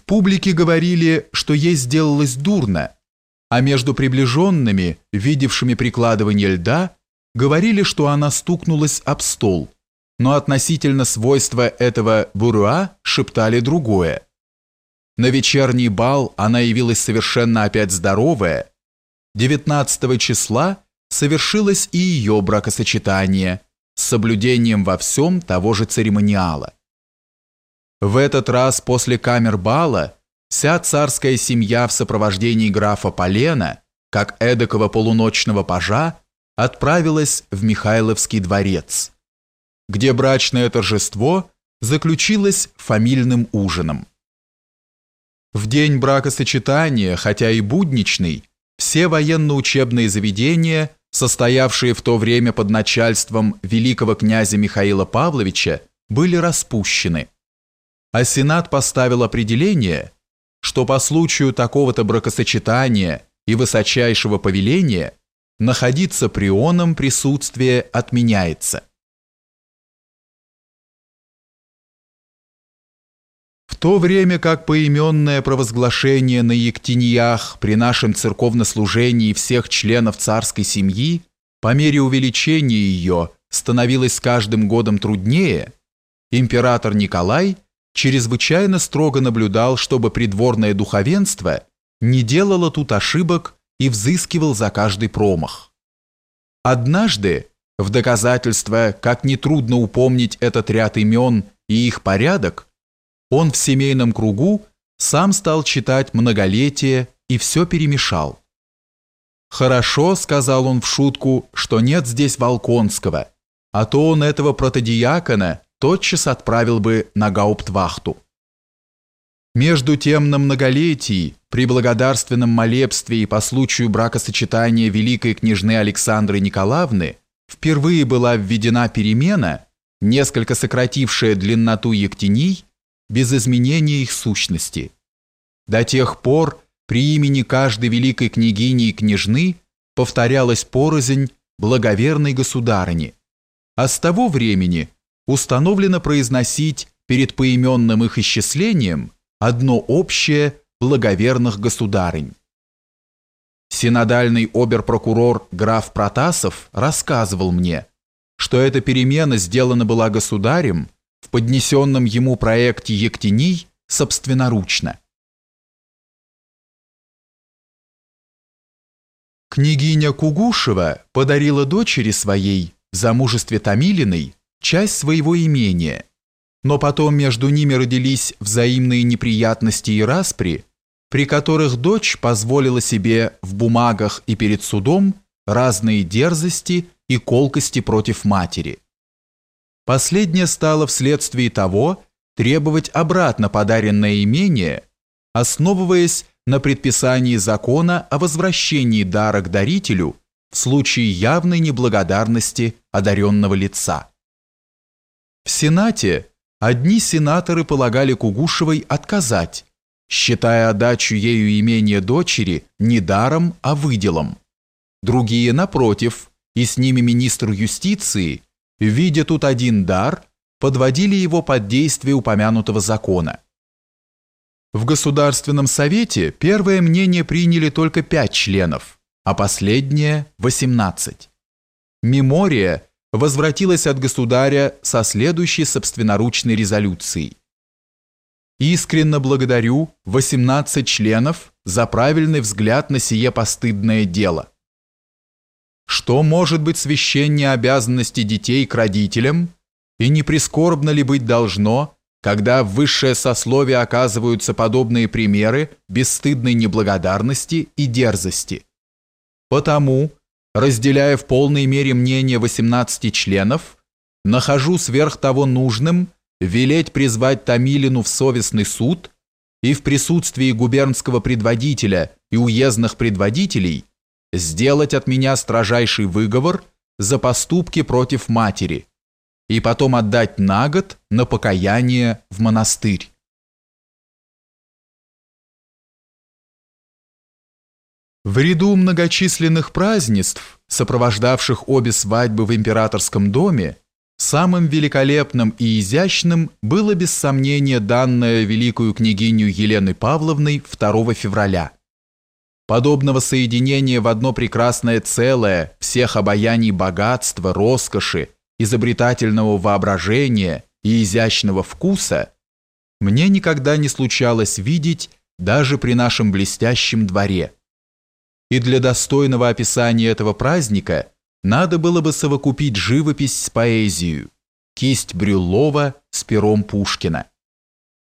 В публике говорили, что ей сделалось дурно, а между приближенными, видевшими прикладывание льда, говорили, что она стукнулась об стол, но относительно свойства этого буруа шептали другое. На вечерний бал она явилась совершенно опять здоровая. 19 числа совершилось и ее бракосочетание с соблюдением во всем того же церемониала. В этот раз после камер бала вся царская семья в сопровождении графа Полена, как эдакого полуночного пажа, отправилась в Михайловский дворец, где брачное торжество заключилось фамильным ужином. В день бракосочетания, хотя и будничный, все военно-учебные заведения, состоявшие в то время под начальством великого князя Михаила Павловича, были распущены – а Сенат поставил определение, что по случаю такого-то бракосочетания и высочайшего повеления находиться при оном присутствие отменяется. В то время как поименное провозглашение на Ектиньях при нашем церковнослужении всех членов царской семьи по мере увеличения ее становилось с каждым годом труднее, император Николай – чрезвычайно строго наблюдал, чтобы придворное духовенство не делало тут ошибок и взыскивал за каждый промах. Однажды, в доказательство, как нетрудно упомнить этот ряд имен и их порядок, он в семейном кругу сам стал читать многолетие и все перемешал. «Хорошо», — сказал он в шутку, — «что нет здесь Волконского, а то он этого протодиакона тотчас отправил бы на гауптвахту. Между тем на многолетии, при благодарственном молебстве и по случаю бракосочетания великой княжны Александры Николаевны, впервые была введена перемена, несколько сократившая длинноту ектеней, без изменения их сущности. До тех пор при имени каждой великой княгини и княжны повторялась порознь благоверной государыни, а с того времени – установлено произносить перед поименным их исчислением одно общее благоверных государынь. Синодальный оберпрокурор граф Протасов рассказывал мне, что эта перемена сделана была государем в поднесенном ему проекте Ектений собственноручно. Княгиня Кугушева подарила дочери своей замужестве Томилиной часть своего имения, но потом между ними родились взаимные неприятности и распри, при которых дочь позволила себе в бумагах и перед судом разные дерзости и колкости против матери. Последняя стала вследствие того требовать обратно подаренное имение, основываясь на предписании закона о возвращении дара к дарителю в случае явной неблагодарности одаренного лица. Сенате одни сенаторы полагали Кугушевой отказать, считая отдачу ею имения дочери не даром, а выделом. Другие, напротив, и с ними министр юстиции, видя тут один дар, подводили его под действие упомянутого закона. В Государственном Совете первое мнение приняли только пять членов, а последнее – 18. Мемория – возвратилась от государя со следующей собственноручной резолюцией. Искренно благодарю 18 членов за правильный взгляд на сие постыдное дело. Что может быть священнее обязанности детей к родителям, и не прискорбно ли быть должно, когда в высшее сословие оказываются подобные примеры бесстыдной неблагодарности и дерзости? Потому разделяя в полной мере мнение 18 членов, нахожу сверх того нужным велеть призвать Томилину в совестный суд и в присутствии губернского предводителя и уездных предводителей сделать от меня строжайший выговор за поступки против матери и потом отдать на год на покаяние в монастырь. В ряду многочисленных празднеств, сопровождавших обе свадьбы в императорском доме, Самым великолепным и изящным было без сомнения данное великую княгиню Еленой Павловной 2 февраля. Подобного соединения в одно прекрасное целое всех обаяний богатства, роскоши, изобретательного воображения и изящного вкуса мне никогда не случалось видеть даже при нашем блестящем дворе. И для достойного описания этого праздника – надо было бы совокупить живопись с поэзией, кисть Брюллова с пером Пушкина.